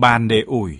bàn để ủi.